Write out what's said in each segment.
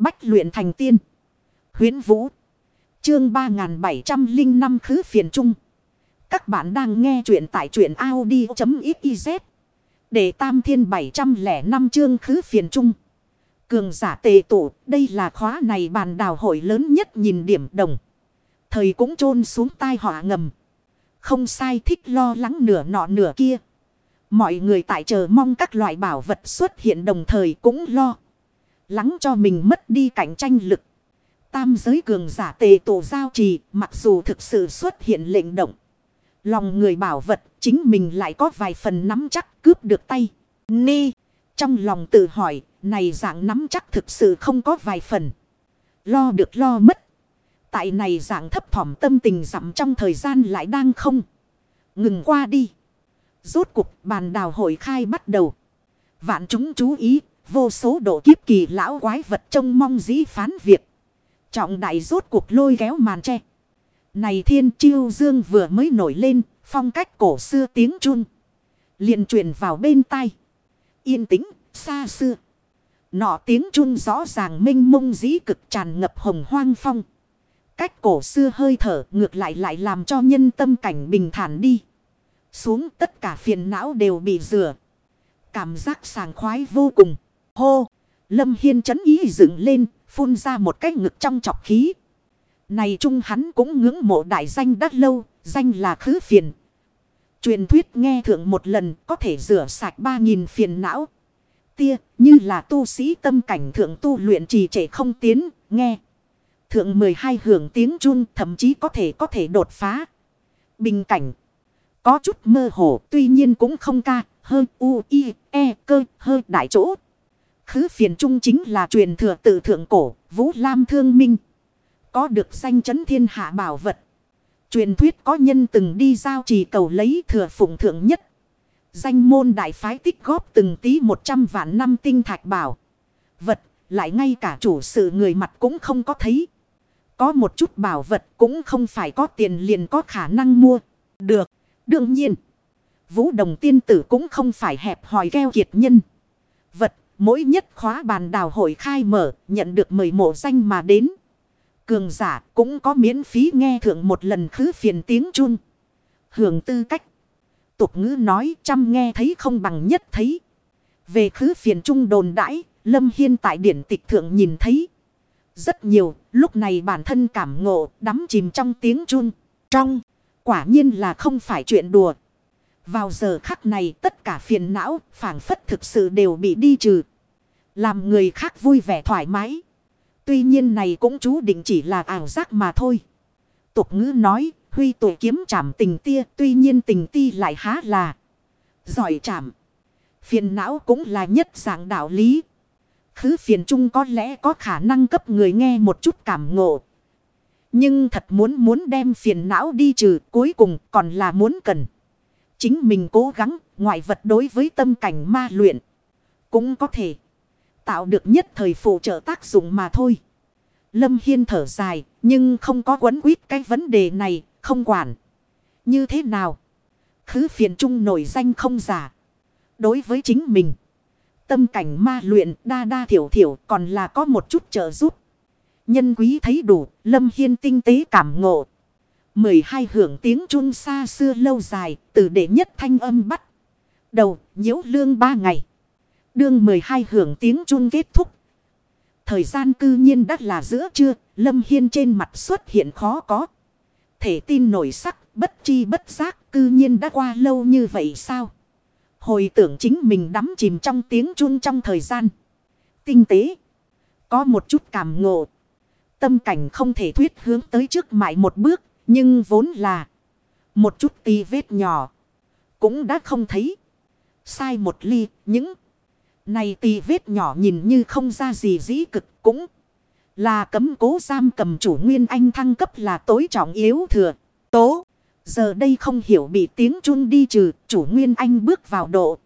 Bách luyện thành tiên. huyễn Vũ. Chương 3705 khứ phiền trung. Các bạn đang nghe truyện tại truyện Audi.xyz. Để tam thiên 705 chương khứ phiền trung. Cường giả tề tụ, đây là khóa này bàn đào hội lớn nhất nhìn điểm đồng. Thời cũng chôn xuống tai họa ngầm. Không sai thích lo lắng nửa nọ nửa kia. Mọi người tại chờ mong các loại bảo vật xuất hiện đồng thời cũng lo. Lắng cho mình mất đi cạnh tranh lực. Tam giới cường giả tề tổ giao trì mặc dù thực sự xuất hiện lệnh động. Lòng người bảo vật chính mình lại có vài phần nắm chắc cướp được tay. Ni. Trong lòng tự hỏi này dạng nắm chắc thực sự không có vài phần. Lo được lo mất. Tại này dạng thấp thỏm tâm tình dặm trong thời gian lại đang không. Ngừng qua đi. Rốt cục bàn đào hội khai bắt đầu. Vạn chúng chú ý, vô số độ kiếp kỳ lão quái vật trông mong dĩ phán việc. Trọng đại rốt cuộc lôi kéo màn tre. Này thiên chiêu dương vừa mới nổi lên, phong cách cổ xưa tiếng chun. liền truyền vào bên tai. Yên tĩnh, xa xưa. Nọ tiếng chun rõ ràng minh mông dĩ cực tràn ngập hồng hoang phong. Cách cổ xưa hơi thở ngược lại lại làm cho nhân tâm cảnh bình thản đi. Xuống tất cả phiền não đều bị rửa. Cảm giác sàng khoái vô cùng. Hô! Lâm Hiên chấn ý dựng lên, phun ra một cái ngực trong chọc khí. Này chung hắn cũng ngưỡng mộ đại danh đắt lâu, danh là khứ phiền. Truyền thuyết nghe thượng một lần có thể rửa sạch ba nghìn phiền não. Tia như là tu sĩ tâm cảnh thượng tu luyện trì trệ không tiến, nghe. Thượng 12 hưởng tiếng chun thậm chí có thể có thể đột phá. Bình cảnh. Có chút mơ hồ tuy nhiên cũng không ca, hơn u, i, e, cơ, hơi đại chỗ. Khứ phiền trung chính là truyền thừa tự thượng cổ, Vũ Lam Thương Minh. Có được danh chấn thiên hạ bảo vật. Truyền thuyết có nhân từng đi giao trì cầu lấy thừa phụng thượng nhất. Danh môn đại phái tích góp từng tí 100 vạn năm tinh thạch bảo. Vật, lại ngay cả chủ sự người mặt cũng không có thấy. Có một chút bảo vật cũng không phải có tiền liền có khả năng mua. Được. Đương nhiên. Vũ đồng tiên tử cũng không phải hẹp hòi keo kiệt nhân. Vật. Mỗi nhất khóa bàn đào hội khai mở. Nhận được mời mộ danh mà đến. Cường giả cũng có miễn phí nghe thượng một lần khứ phiền tiếng chun. Hưởng tư cách. Tục ngữ nói chăm nghe thấy không bằng nhất thấy. Về khứ phiền trung đồn đãi. Lâm Hiên tại điển tịch thượng nhìn thấy. Rất nhiều, lúc này bản thân cảm ngộ, đắm chìm trong tiếng chun. Trong, quả nhiên là không phải chuyện đùa. Vào giờ khắc này tất cả phiền não, phản phất thực sự đều bị đi trừ. Làm người khác vui vẻ thoải mái. Tuy nhiên này cũng chú định chỉ là ảo giác mà thôi. Tục ngữ nói, huy tuổi kiếm chạm tình tia, tuy nhiên tình ti lại há là giỏi chạm. Phiền não cũng là nhất dạng đạo lý. Khứ phiền chung có lẽ có khả năng cấp người nghe một chút cảm ngộ. Nhưng thật muốn muốn đem phiền não đi trừ cuối cùng còn là muốn cần. Chính mình cố gắng ngoại vật đối với tâm cảnh ma luyện. Cũng có thể tạo được nhất thời phụ trợ tác dụng mà thôi. Lâm Hiên thở dài nhưng không có quấn quýt cái vấn đề này không quản. Như thế nào? Khứ phiền chung nổi danh không giả. Đối với chính mình. Tâm cảnh ma luyện đa đa thiểu thiểu còn là có một chút trợ giúp. Nhân quý thấy đủ, Lâm Hiên tinh tế cảm ngộ. 12 hưởng tiếng chun xa xưa lâu dài, từ đệ nhất thanh âm bắt. Đầu, nhiễu lương ba ngày. Đương 12 hưởng tiếng chun kết thúc. Thời gian cư nhiên đã là giữa trưa, Lâm Hiên trên mặt xuất hiện khó có. Thể tin nổi sắc, bất chi bất giác, cư nhiên đã qua lâu như vậy sao? Hồi tưởng chính mình đắm chìm trong tiếng chun trong thời gian. Tinh tế. Có một chút cảm ngộ. Tâm cảnh không thể thuyết hướng tới trước mãi một bước. Nhưng vốn là. Một chút ti vết nhỏ. Cũng đã không thấy. Sai một ly. Những. Này tì vết nhỏ nhìn như không ra gì dĩ cực cũng là cấm cố giam cầm chủ nguyên anh thăng cấp là tối trọng yếu thừa. Tố. Giờ đây không hiểu bị tiếng chun đi trừ, chủ nguyên anh bước vào độ.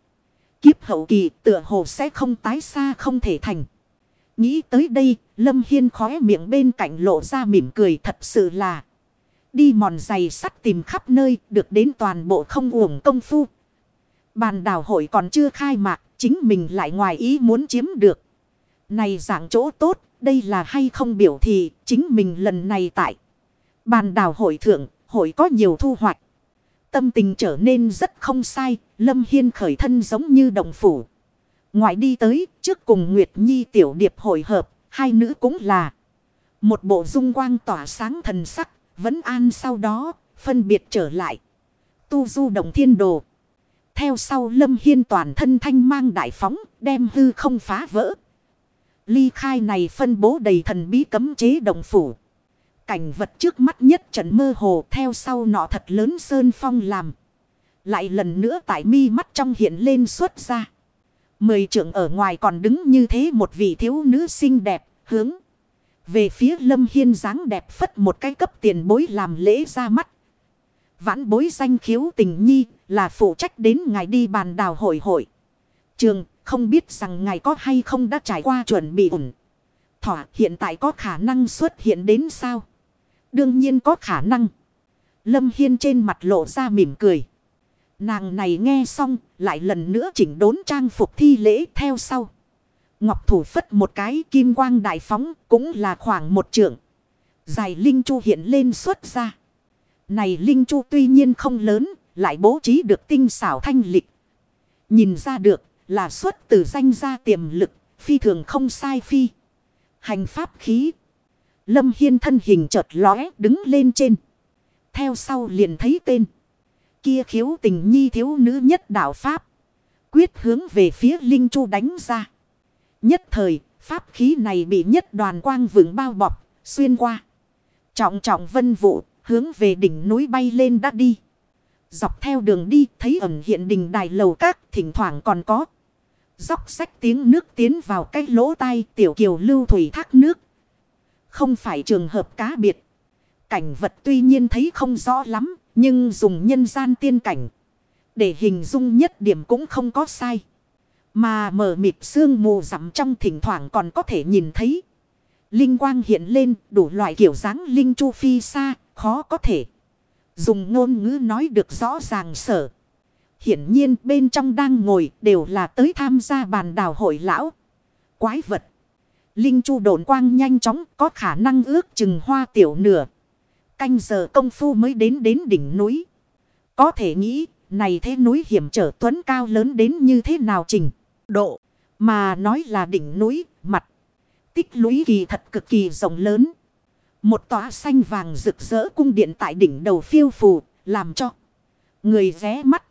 Kiếp hậu kỳ tựa hồ sẽ không tái xa không thể thành. Nghĩ tới đây, Lâm Hiên khóe miệng bên cạnh lộ ra mỉm cười thật sự là. Đi mòn giày sắt tìm khắp nơi, được đến toàn bộ không uổng công phu. Bàn đảo hội còn chưa khai mạc, chính mình lại ngoài ý muốn chiếm được. Này dạng chỗ tốt, đây là hay không biểu thị chính mình lần này tại. Bàn đảo hội thượng, hội có nhiều thu hoạch. Tâm tình trở nên rất không sai, Lâm Hiên khởi thân giống như đồng phủ. Ngoại đi tới, trước cùng Nguyệt Nhi tiểu điệp hội hợp, hai nữ cũng là. Một bộ dung quang tỏa sáng thần sắc, vẫn an sau đó, phân biệt trở lại. Tu du động thiên đồ. Theo sau Lâm Hiên toàn thân thanh mang đại phóng, đem hư không phá vỡ. Ly khai này phân bố đầy thần bí cấm chế đồng phủ. Cảnh vật trước mắt nhất trận mơ hồ theo sau nọ thật lớn sơn phong làm. Lại lần nữa tại mi mắt trong hiện lên xuất ra. Mười trưởng ở ngoài còn đứng như thế một vị thiếu nữ xinh đẹp hướng. Về phía lâm hiên dáng đẹp phất một cái cấp tiền bối làm lễ ra mắt. Vãn bối danh khiếu tình nhi là phụ trách đến ngài đi bàn đào hội hội. Trường, không biết rằng ngài có hay không đã trải qua chuẩn bị ổn. Thỏa, hiện tại có khả năng xuất hiện đến sao? Đương nhiên có khả năng. Lâm Hiên trên mặt lộ ra mỉm cười. Nàng này nghe xong, lại lần nữa chỉnh đốn trang phục thi lễ theo sau. Ngọc thủ phất một cái kim quang đại phóng, cũng là khoảng một trượng. Dài linh chu hiện lên xuất ra. Này linh chu tuy nhiên không lớn lại bố trí được tinh xảo thanh lịch. Nhìn ra được là xuất từ danh gia tiềm lực phi thường không sai phi. Hành pháp khí. Lâm Hiên thân hình chợt lóe đứng lên trên. Theo sau liền thấy tên. Kia khiếu tình nhi thiếu nữ nhất đạo Pháp. Quyết hướng về phía Linh Chu đánh ra. Nhất thời, Pháp khí này bị nhất đoàn quang vững bao bọc, xuyên qua. Trọng trọng vân vụ, hướng về đỉnh núi bay lên đã đi. Dọc theo đường đi, thấy ẩn hiện đình đài lầu các, thỉnh thoảng còn có. Dóc sách tiếng nước tiến vào cái lỗ tai tiểu kiều lưu thủy thác nước không phải trường hợp cá biệt. Cảnh vật tuy nhiên thấy không rõ lắm, nhưng dùng nhân gian tiên cảnh. Để hình dung nhất điểm cũng không có sai. Mà mở mịt sương mù rằm trong thỉnh thoảng còn có thể nhìn thấy. Linh quang hiện lên đủ loại kiểu dáng linh chu phi xa, khó có thể. Dùng ngôn ngữ nói được rõ ràng sở. Hiển nhiên bên trong đang ngồi đều là tới tham gia bàn đào hội lão. Quái vật. Linh chu độn quang nhanh chóng có khả năng ước chừng hoa tiểu nửa. Canh giờ công phu mới đến đến đỉnh núi. Có thể nghĩ, này thế núi hiểm trở tuấn cao lớn đến như thế nào trình độ. Mà nói là đỉnh núi, mặt. Tích lũy kỳ thật cực kỳ rộng lớn. Một tòa xanh vàng rực rỡ cung điện tại đỉnh đầu phiêu phù làm cho người ré mắt.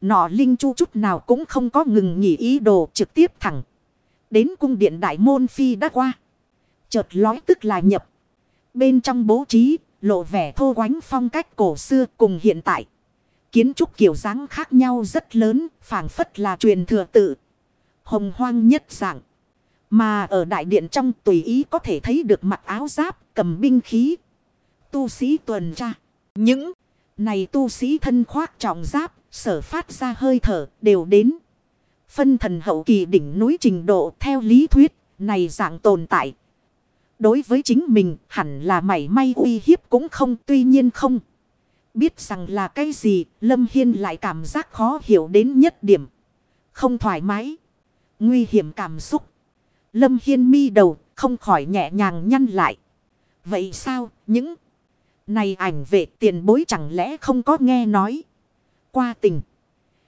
Nọ linh chu chút nào cũng không có ngừng nghỉ ý đồ trực tiếp thẳng. Đến cung điện đại môn phi đã qua. Chợt lói tức là nhập. Bên trong bố trí, lộ vẻ thô quánh phong cách cổ xưa cùng hiện tại. Kiến trúc kiểu dáng khác nhau rất lớn, phảng phất là truyền thừa tự. Hồng hoang nhất dạng. Mà ở đại điện trong tùy ý có thể thấy được mặc áo giáp, cầm binh khí. Tu sĩ tuần tra. Những này tu sĩ thân khoác trọng giáp, sở phát ra hơi thở đều đến. Phân thần hậu kỳ đỉnh núi trình độ theo lý thuyết, này dạng tồn tại. Đối với chính mình hẳn là mảy may uy hiếp cũng không tuy nhiên không. Biết rằng là cái gì, Lâm Hiên lại cảm giác khó hiểu đến nhất điểm. Không thoải mái. Nguy hiểm cảm xúc. Lâm Hiên mi đầu, không khỏi nhẹ nhàng nhăn lại. Vậy sao, những này ảnh vệ tiền bối chẳng lẽ không có nghe nói. Qua tình.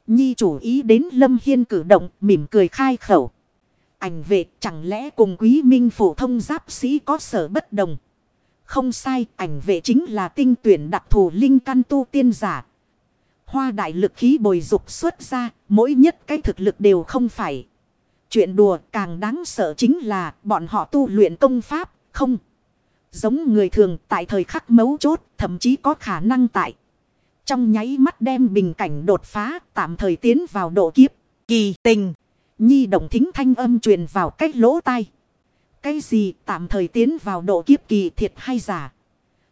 Nhi chủ ý đến Lâm Hiên cử động mỉm cười khai khẩu. Ảnh vệ chẳng lẽ cùng quý minh phổ thông giáp sĩ có sở bất đồng. Không sai, ảnh vệ chính là tinh tuyển đặc thù linh căn tu tiên giả. Hoa đại lực khí bồi dục xuất ra, mỗi nhất cái thực lực đều không phải. Chuyện đùa càng đáng sợ chính là bọn họ tu luyện công pháp, không. Giống người thường tại thời khắc mấu chốt, thậm chí có khả năng tại. Trong nháy mắt đem bình cảnh đột phá tạm thời tiến vào độ kiếp. Kỳ tình. Nhi động thính thanh âm truyền vào cách lỗ tai. Cái gì tạm thời tiến vào độ kiếp kỳ thiệt hay giả?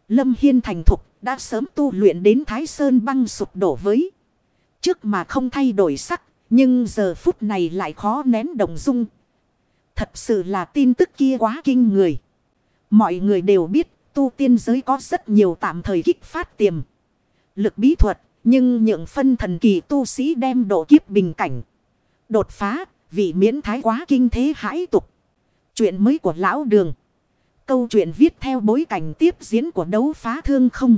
Lâm Hiên thành thục đã sớm tu luyện đến Thái Sơn băng sụp đổ với. Trước mà không thay đổi sắc. Nhưng giờ phút này lại khó nén đồng dung. Thật sự là tin tức kia quá kinh người. Mọi người đều biết tu tiên giới có rất nhiều tạm thời kích phát tiềm lực bí thuật, nhưng nhượng phân thần kỳ tu sĩ đem độ kiếp bình cảnh. Đột phá, vì miễn thái quá kinh thế hãi tục. Chuyện mới của lão đường. Câu chuyện viết theo bối cảnh tiếp diễn của đấu phá thương không.